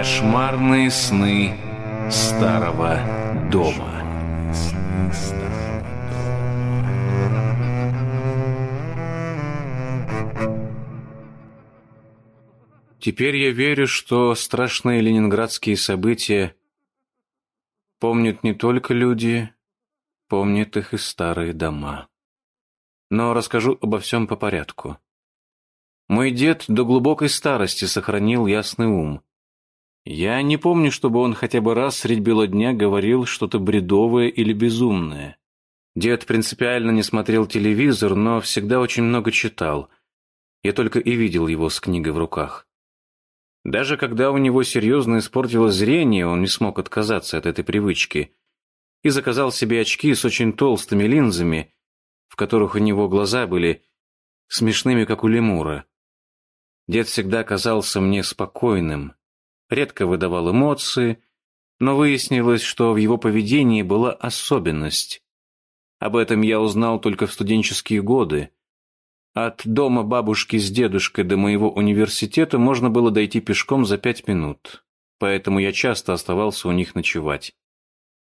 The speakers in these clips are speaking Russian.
Кошмарные сны старого дома. Теперь я верю, что страшные ленинградские события помнят не только люди, помнят их и старые дома. Но расскажу обо всем по порядку. Мой дед до глубокой старости сохранил ясный ум. Я не помню, чтобы он хотя бы раз средь бела дня говорил что-то бредовое или безумное. Дед принципиально не смотрел телевизор, но всегда очень много читал. Я только и видел его с книгой в руках. Даже когда у него серьезно испортилось зрение, он не смог отказаться от этой привычки и заказал себе очки с очень толстыми линзами, в которых у него глаза были смешными, как у лемура. Дед всегда казался мне спокойным, редко выдавал эмоции, но выяснилось, что в его поведении была особенность. Об этом я узнал только в студенческие годы. От дома бабушки с дедушкой до моего университета можно было дойти пешком за пять минут, поэтому я часто оставался у них ночевать.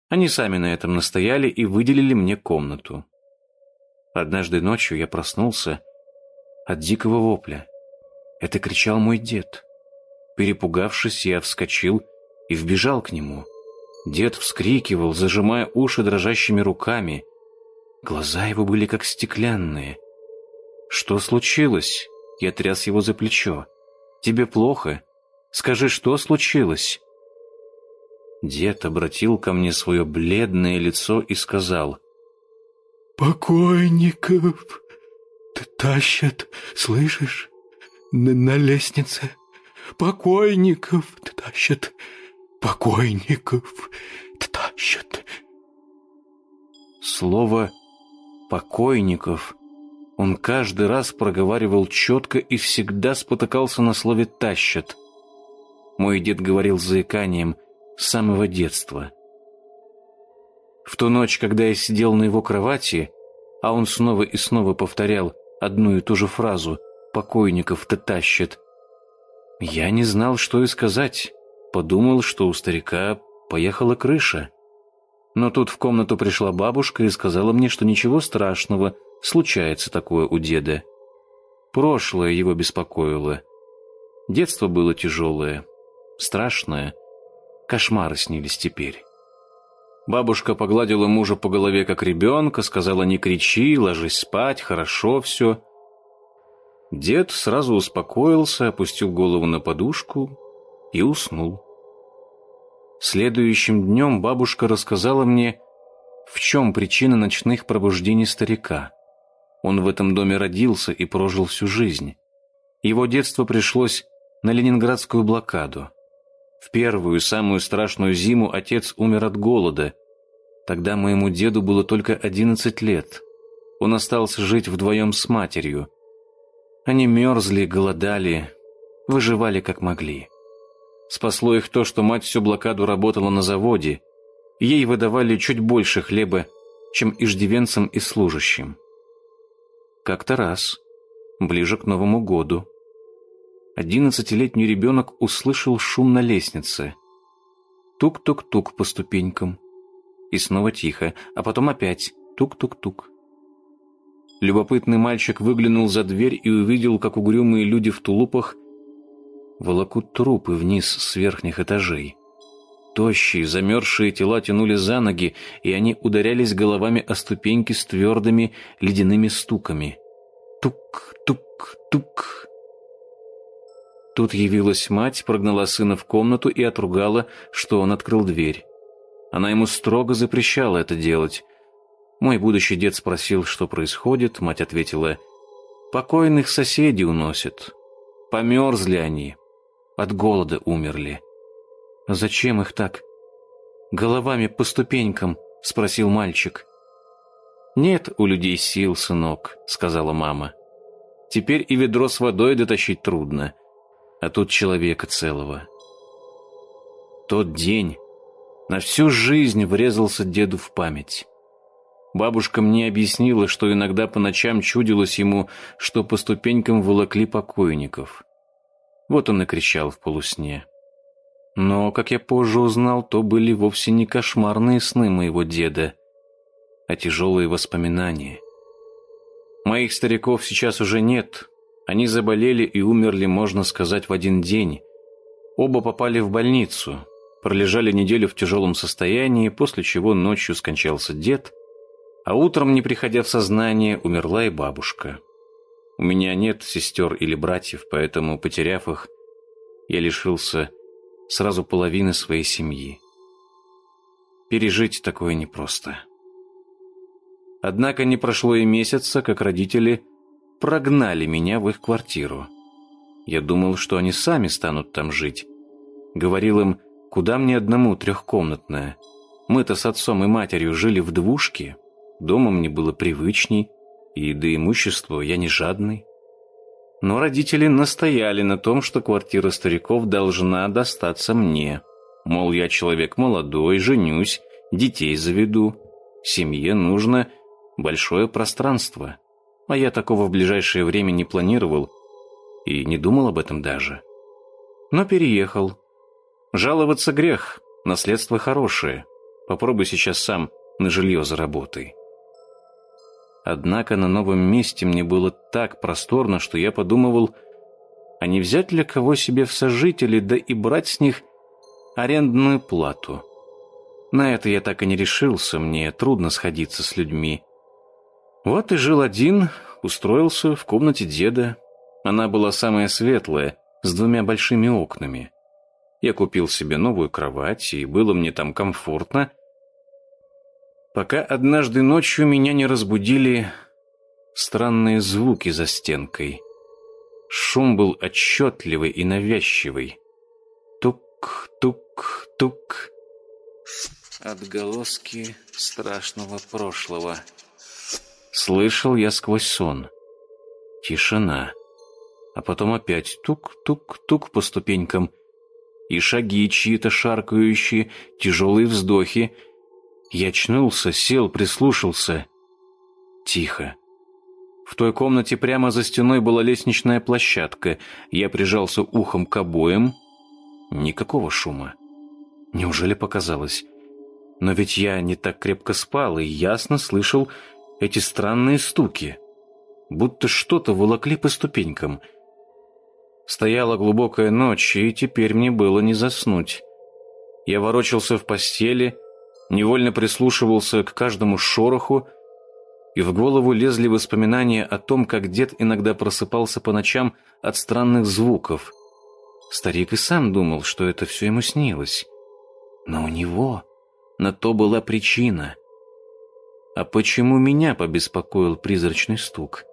Они сами на этом настояли и выделили мне комнату. Однажды ночью я проснулся от дикого вопля. Это кричал мой дед. Перепугавшись, я вскочил и вбежал к нему. Дед вскрикивал, зажимая уши дрожащими руками. Глаза его были как стеклянные. «Что случилось?» Я тряс его за плечо. «Тебе плохо? Скажи, что случилось?» Дед обратил ко мне свое бледное лицо и сказал. «Покойников тащат, слышишь, на, на лестнице?» Покойников тащат, покойников тащат. Слово «покойников» он каждый раз проговаривал четко и всегда спотыкался на слове «тащат». Мой дед говорил с заиканием с самого детства. В ту ночь, когда я сидел на его кровати, а он снова и снова повторял одну и ту же фразу «покойников-то тащат», я не знал, что и сказать. Подумал, что у старика поехала крыша. Но тут в комнату пришла бабушка и сказала мне, что ничего страшного, случается такое у деда. Прошлое его беспокоило. Детство было тяжелое, страшное. Кошмары снились теперь. Бабушка погладила мужа по голове, как ребенка, сказала «не кричи, ложись спать, хорошо все». Дед сразу успокоился, опустил голову на подушку и уснул. Следующим днем бабушка рассказала мне, в чем причина ночных пробуждений старика. Он в этом доме родился и прожил всю жизнь. Его детство пришлось на ленинградскую блокаду. В первую, самую страшную зиму отец умер от голода. Тогда моему деду было только 11 лет. Он остался жить вдвоем с матерью – они мерзли, голодали, выживали как могли. Спасло их то, что мать всю блокаду работала на заводе, ей выдавали чуть больше хлеба, чем иждивенцам и служащим. Как-то раз, ближе к Новому году, одиннадцатилетний ребенок услышал шум на лестнице. Тук-тук-тук по ступенькам. И снова тихо, а потом опять тук-тук-тук. Любопытный мальчик выглянул за дверь и увидел, как угрюмые люди в тулупах волокут трупы вниз с верхних этажей. Тощие, замерзшие тела тянули за ноги, и они ударялись головами о ступеньки с твердыми ледяными стуками. Тук-тук-тук. Тут явилась мать, прогнала сына в комнату и отругала, что он открыл дверь. Она ему строго запрещала это делать — мой будущий дед спросил, что происходит. Мать ответила, «Покойных соседей уносят. Померзли они. От голода умерли». «А зачем их так?» «Головами по ступенькам», — спросил мальчик. «Нет у людей сил, сынок», — сказала мама. «Теперь и ведро с водой дотащить трудно, а тут человека целого». Тот день на всю жизнь врезался деду в память. Бабушка мне объяснила, что иногда по ночам чудилось ему, что по ступенькам волокли покойников. Вот он и кричал в полусне. Но, как я позже узнал, то были вовсе не кошмарные сны моего деда, а тяжелые воспоминания. Моих стариков сейчас уже нет. Они заболели и умерли, можно сказать, в один день. Оба попали в больницу, пролежали неделю в тяжелом состоянии, после чего ночью скончался дед, а утром, не приходя в сознание, умерла и бабушка. У меня нет сестер или братьев, поэтому, потеряв их, я лишился сразу половины своей семьи. Пережить такое непросто. Однако не прошло и месяца, как родители прогнали меня в их квартиру. Я думал, что они сами станут там жить. Говорил им, куда мне одному трехкомнатная. Мы-то с отцом и матерью жили в двушке, дома мне было привычней, и до имущества я не жадный. Но родители настояли на том, что квартира стариков должна достаться мне. Мол, я человек молодой, женюсь, детей заведу. Семье нужно большое пространство. А я такого в ближайшее время не планировал и не думал об этом даже. Но переехал. Жаловаться грех, наследство хорошее. Попробуй сейчас сам на жилье заработай. Однако на новом месте мне было так просторно, что я подумывал, а не взять ли кого себе в сожители, да и брать с них арендную плату. На это я так и не решился, мне трудно сходиться с людьми. Вот и жил один, устроился в комнате деда. Она была самая светлая, с двумя большими окнами. Я купил себе новую кровать, и было мне там комфортно, пока однажды ночью меня не разбудили странные звуки за стенкой. Шум был отчетливый и навязчивый. Тук-тук-тук. Отголоски страшного прошлого. Слышал я сквозь сон. Тишина. А потом опять тук-тук-тук по ступенькам. И шаги чьи-то шаркающие, тяжелые вздохи — я очнулся, сел, прислушался. Тихо. В той комнате прямо за стеной была лестничная площадка. Я прижался ухом к обоям. Никакого шума. Неужели показалось? Но ведь я не так крепко спал и ясно слышал эти странные стуки. Будто что-то волокли по ступенькам. Стояла глубокая ночь, и теперь мне было не заснуть. Я ворочался в постели, невольно прислушивался к каждому шороху, и в голову лезли воспоминания о том, как дед иногда просыпался по ночам от странных звуков. Старик и сам думал, что это все ему снилось. Но у него на то была причина. А почему меня побеспокоил призрачный стук?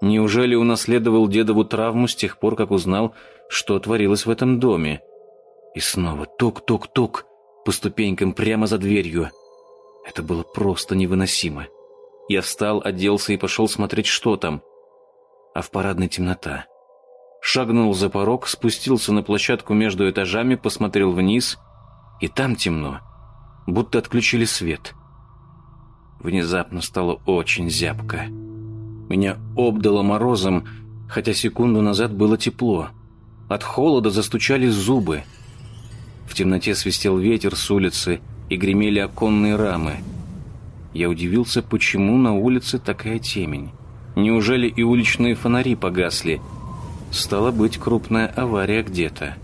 Неужели унаследовал дедову травму с тех пор, как узнал, что творилось в этом доме? И снова тук-тук-тук по ступенькам прямо за дверью. Это было просто невыносимо. Я встал, оделся и пошел смотреть, что там. А в парадной темнота. Шагнул за порог, спустился на площадку между этажами, посмотрел вниз, и там темно, будто отключили свет. Внезапно стало очень зябко. Меня обдало морозом, хотя секунду назад было тепло. От холода застучали зубы — в темноте свистел ветер с улицы и гремели оконные рамы. Я удивился, почему на улице такая темень. Неужели и уличные фонари погасли? Стала быть крупная авария где-то.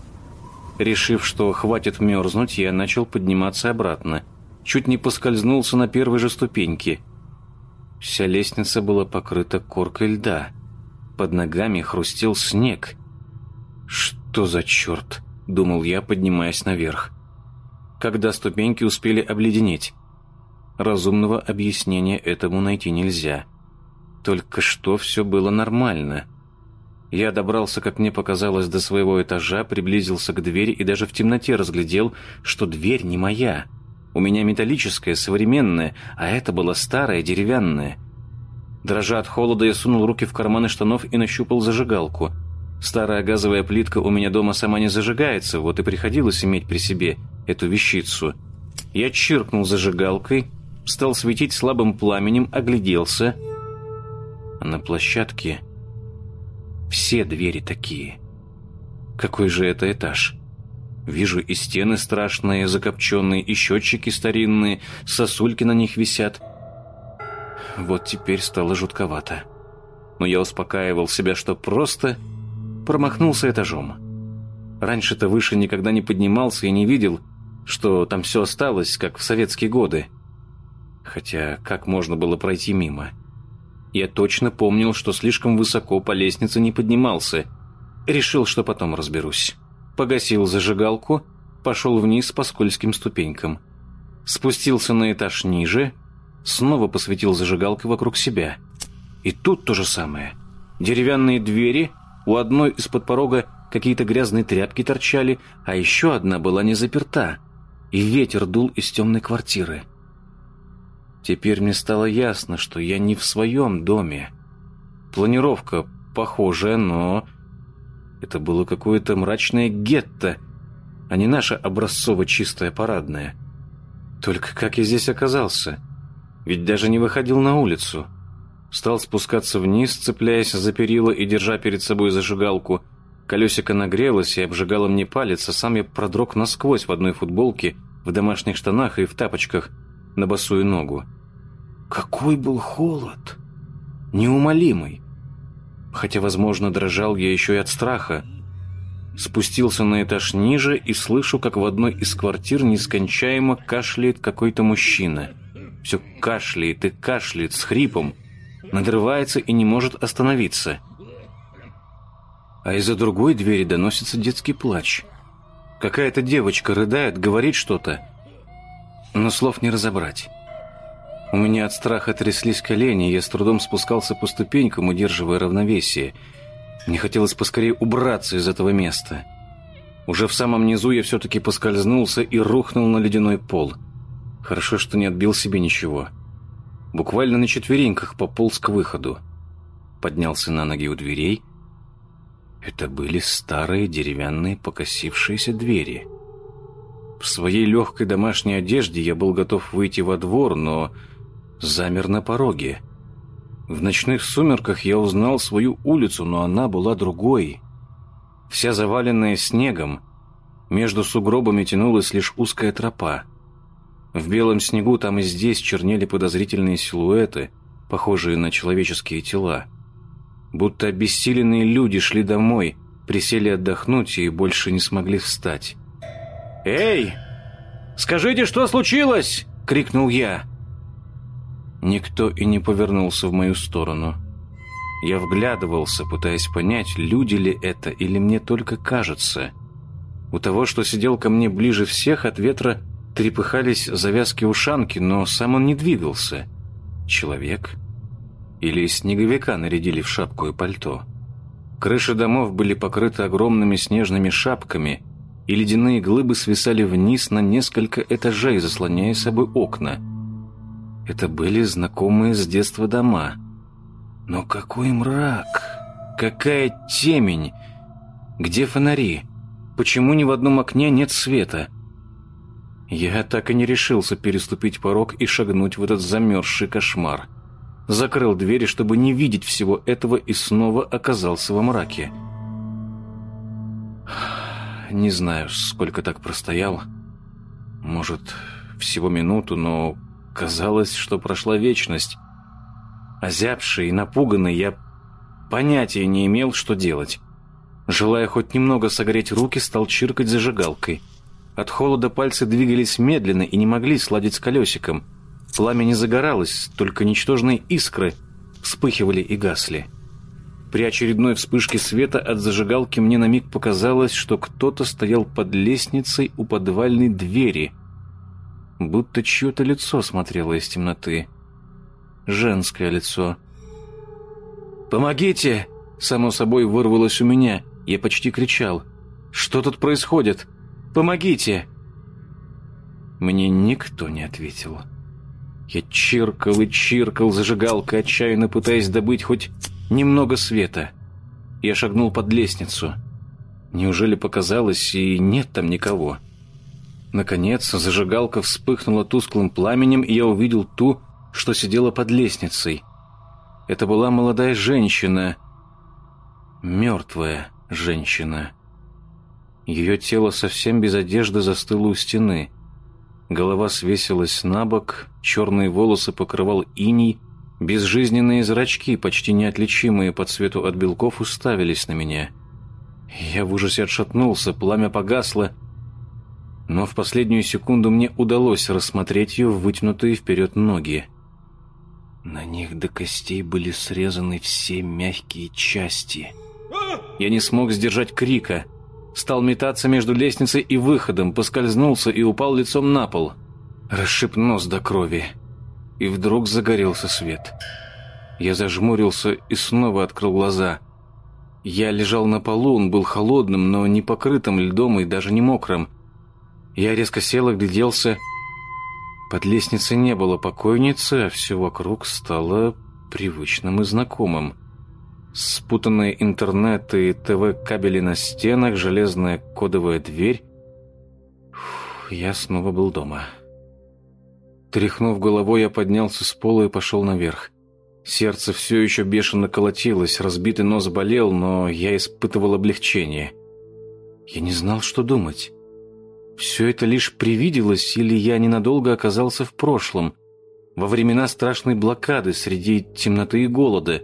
Решив, что хватит мерзнуть, я начал подниматься обратно. Чуть не поскользнулся на первой же ступеньке. Вся лестница была покрыта коркой льда. Под ногами хрустел снег. Что за черт? — думал я, поднимаясь наверх. Когда ступеньки успели обледенеть. Разумного объяснения этому найти нельзя. Только что все было нормально. Я добрался, как мне показалось, до своего этажа, приблизился к двери и даже в темноте разглядел, что дверь не моя. У меня металлическая, современная, а это была старая, деревянная. Дрожа от холода, я сунул руки в карманы штанов и нащупал зажигалку — Старая газовая плитка у меня дома сама не зажигается, вот и приходилось иметь при себе эту вещицу. Я чиркнул зажигалкой, стал светить слабым пламенем, огляделся. А на площадке все двери такие. Какой же это этаж? Вижу и стены страшные, закопченные, и счетчики старинные, сосульки на них висят. Вот теперь стало жутковато. Но я успокаивал себя, что просто промахнулся этажом. Раньше-то выше никогда не поднимался и не видел, что там все осталось, как в советские годы. Хотя как можно было пройти мимо? Я точно помнил, что слишком высоко по лестнице не поднимался. Решил, что потом разберусь погасил зажигалку, пошел вниз по скользким ступенькам. Спустился на этаж ниже, снова посветил зажигалкой вокруг себя. И тут то же самое. Деревянные двери, у одной из-под порога какие-то грязные тряпки торчали, а еще одна была не заперта, и ветер дул из темной квартиры. Теперь мне стало ясно, что я не в своем доме. Планировка похожая, но это было какое-то мрачное гетто, а не наша образцово-чистая парадная. Только как я здесь оказался? Ведь даже не выходил на улицу. Стал спускаться вниз, цепляясь за перила и держа перед собой зажигалку. Колесико нагрелось и обжигало мне палец, а сам я продрог насквозь в одной футболке, в домашних штанах и в тапочках на босую ногу. Какой был холод! Неумолимый! хотя, возможно, дрожал я еще и от страха. Спустился на этаж ниже и слышу, как в одной из квартир нескончаемо кашляет какой-то мужчина. Все кашляет и кашляет с хрипом, надрывается и не может остановиться. А из-за другой двери доносится детский плач. Какая-то девочка рыдает, говорит что-то, но слов не разобрать. У меня от страха тряслись колени, я с трудом спускался по ступенькам, удерживая равновесие. Мне хотелось поскорее убраться из этого места. Уже в самом низу я все-таки поскользнулся и рухнул на ледяной пол. Хорошо, что не отбил себе ничего. Буквально на четвереньках пополз к выходу. Поднялся на ноги у дверей. Это были старые деревянные покосившиеся двери. В своей легкой домашней одежде я был готов выйти во двор, но замер на пороге. В ночных сумерках я узнал свою улицу, но она была другой. Вся заваленная снегом, между сугробами тянулась лишь узкая тропа. В белом снегу там и здесь чернели подозрительные силуэты, похожие на человеческие тела. Будто обессиленные люди шли домой, присели отдохнуть и больше не смогли встать. «Эй! Скажите, что случилось?» — крикнул я. Никто и не повернулся в мою сторону. Я вглядывался, пытаясь понять, люди ли это или мне только кажется. У того, что сидел ко мне ближе всех, от ветра трепыхались завязки ушанки, но сам он не двигался. Человек? Или снеговика нарядили в шапку и пальто? Крыши домов были покрыты огромными снежными шапками, и ледяные глыбы свисали вниз на несколько этажей, заслоняя собой окна – это были знакомые с детства дома. Но какой мрак! Какая темень! Где фонари? Почему ни в одном окне нет света? Я так и не решился переступить порог и шагнуть в этот замерзший кошмар. Закрыл двери, чтобы не видеть всего этого, и снова оказался во мраке. Не знаю, сколько так простоял. Может, всего минуту, но Казалось, что прошла вечность. Озябший и напуганный, я понятия не имел, что делать. Желая хоть немного согреть руки, стал чиркать зажигалкой. От холода пальцы двигались медленно и не могли сладить с колесиком. Пламя не загоралось, только ничтожные искры вспыхивали и гасли. При очередной вспышке света от зажигалки мне на миг показалось, что кто-то стоял под лестницей у подвальной двери — будто чье-то лицо смотрело из темноты. Женское лицо. «Помогите!» Само собой вырвалось у меня. Я почти кричал. «Что тут происходит? Помогите!» Мне никто не ответил. Я чиркал и чиркал зажигалкой, отчаянно пытаясь добыть хоть немного света. Я шагнул под лестницу. Неужели показалось, и нет там никого?» Наконец, зажигалка вспыхнула тусклым пламенем, и я увидел ту, что сидела под лестницей. Это была молодая женщина. Мертвая женщина. Ее тело совсем без одежды застыло у стены. Голова свесилась на бок, черные волосы покрывал иней, безжизненные зрачки, почти неотличимые по цвету от белков, уставились на меня. Я в ужасе отшатнулся, пламя погасло, но в последнюю секунду мне удалось рассмотреть ее вытянутые вперед ноги. На них до костей были срезаны все мягкие части. Я не смог сдержать крика. Стал метаться между лестницей и выходом, поскользнулся и упал лицом на пол. Расшиб нос до крови. И вдруг загорелся свет. Я зажмурился и снова открыл глаза. Я лежал на полу, он был холодным, но не покрытым льдом и даже не мокрым. Я резко сел и гляделся. Под лестницей не было покойницы, а все вокруг стало привычным и знакомым. Спутанные интернет и ТВ-кабели на стенах, железная кодовая дверь. Фух, я снова был дома. Тряхнув головой, я поднялся с пола и пошел наверх. Сердце все еще бешено колотилось, разбитый нос болел, но я испытывал облегчение. Я не знал, что думать. Все это лишь привиделось, или я ненадолго оказался в прошлом, во времена страшной блокады среди темноты и голода.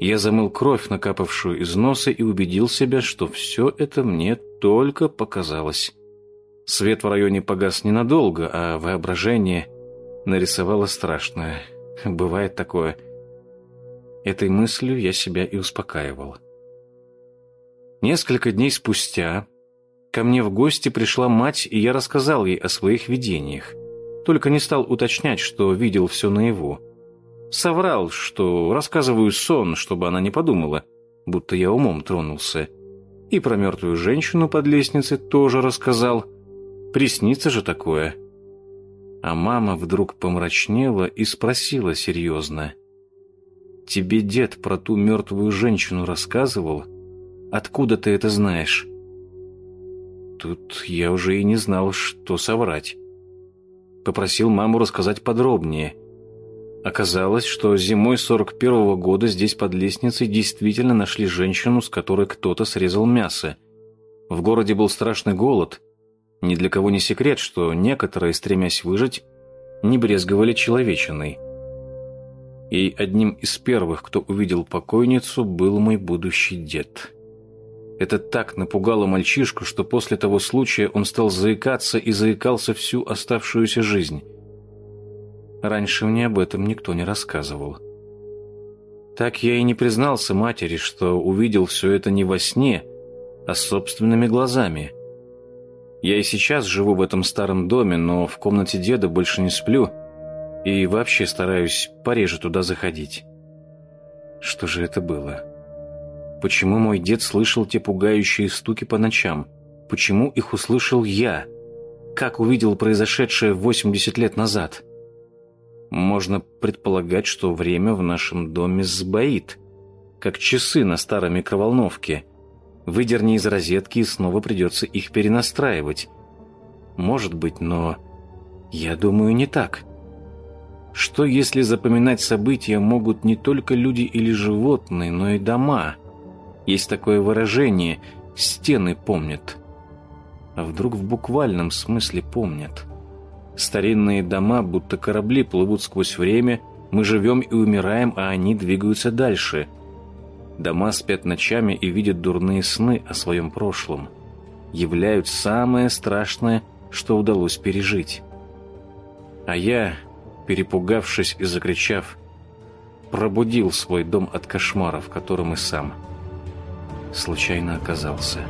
Я замыл кровь, накапавшую из носа, и убедил себя, что все это мне только показалось. Свет в районе погас ненадолго, а воображение нарисовало страшное. Бывает такое. Этой мыслью я себя и успокаивал. Несколько дней спустя Ко мне в гости пришла мать, и я рассказал ей о своих видениях. Только не стал уточнять, что видел все наяву. Соврал, что рассказываю сон, чтобы она не подумала, будто я умом тронулся. И про мертвую женщину под лестницей тоже рассказал. Приснится же такое. А мама вдруг помрачнела и спросила серьезно. «Тебе дед про ту мертвую женщину рассказывал? Откуда ты это знаешь?» Тут я уже и не знал, что соврать. Попросил маму рассказать подробнее. Оказалось, что зимой 41-го года здесь под лестницей действительно нашли женщину, с которой кто-то срезал мясо. В городе был страшный голод. Ни для кого не секрет, что некоторые, стремясь выжить, не брезговали человечиной. И одним из первых, кто увидел покойницу, был мой будущий дед. Это так напугало мальчишку, что после того случая он стал заикаться и заикался всю оставшуюся жизнь. Раньше мне об этом никто не рассказывал. Так я и не признался матери, что увидел все это не во сне, а собственными глазами. Я и сейчас живу в этом старом доме, но в комнате деда больше не сплю и вообще стараюсь пореже туда заходить. Что же это было? Почему мой дед слышал те пугающие стуки по ночам? Почему их услышал я? Как увидел произошедшее 80 лет назад? Можно предполагать, что время в нашем доме сбоит, как часы на старой микроволновке. Выдерни из розетки, и снова придется их перенастраивать. Может быть, но я думаю, не так. Что если запоминать события могут не только люди или животные, но и дома? Есть такое выражение «стены помнят». А вдруг в буквальном смысле помнят? Старинные дома, будто корабли, плывут сквозь время, мы живем и умираем, а они двигаются дальше. Дома спят ночами и видят дурные сны о своем прошлом. Являют самое страшное, что удалось пережить. А я, перепугавшись и закричав, пробудил свой дом от кошмара, в котором и сам – случайно оказался.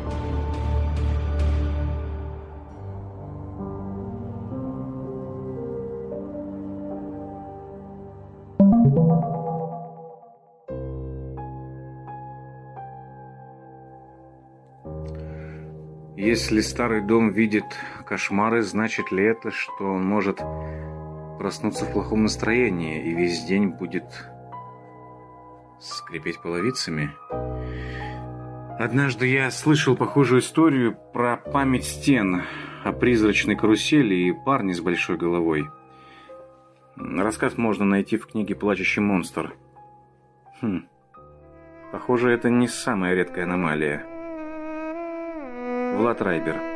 Если старый дом видит кошмары, значит ли это, что он может проснуться в плохом настроении и весь день будет скрипеть половицами? Однажды я слышал похожую историю про память стен, о призрачной карусели и парне с большой головой. Рассказ можно найти в книге «Плачущий монстр». Хм. Похоже, это не самая редкая аномалия. Влад Райбер.